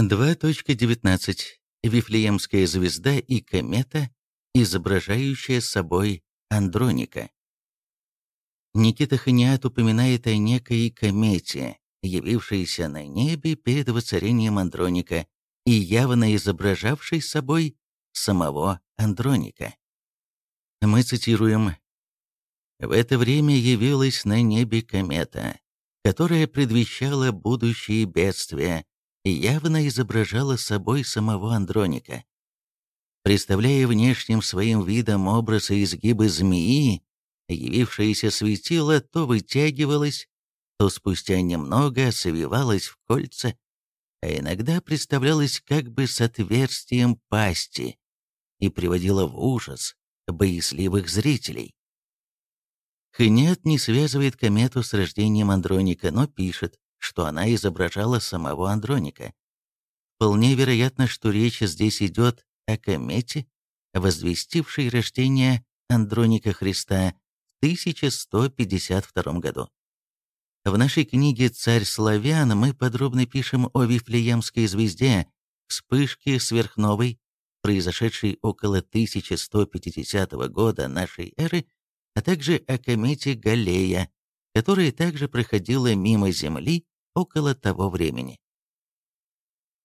2.19. Вифлеемская звезда и комета, изображающая собой Андроника. Никита Ханиат упоминает о некой комете, явившейся на небе перед воцарением Андроника и явно изображавшей собой самого Андроника. Мы цитируем «В это время явилась на небе комета, которая предвещала будущие бедствия явно изображала собой самого Андроника. Представляя внешним своим видом образ и изгибы змеи, явившееся светило то вытягивалось, то спустя немного свивалось в кольца, а иногда представлялось как бы с отверстием пасти и приводило в ужас боязливых зрителей. Хнет не связывает комету с рождением Андроника, но пишет, что она изображала самого Андроника. Вполне вероятно, что речь здесь идет о комете, возвестившей рождение Андроника Христа в 1152 году. В нашей книге «Царь славян» мы подробно пишем о Вифлеемской звезде, вспышке сверхновой, произошедшей около 1150 года нашей эры, а также о комете Галлея, которая также проходила мимо Земли около того времени.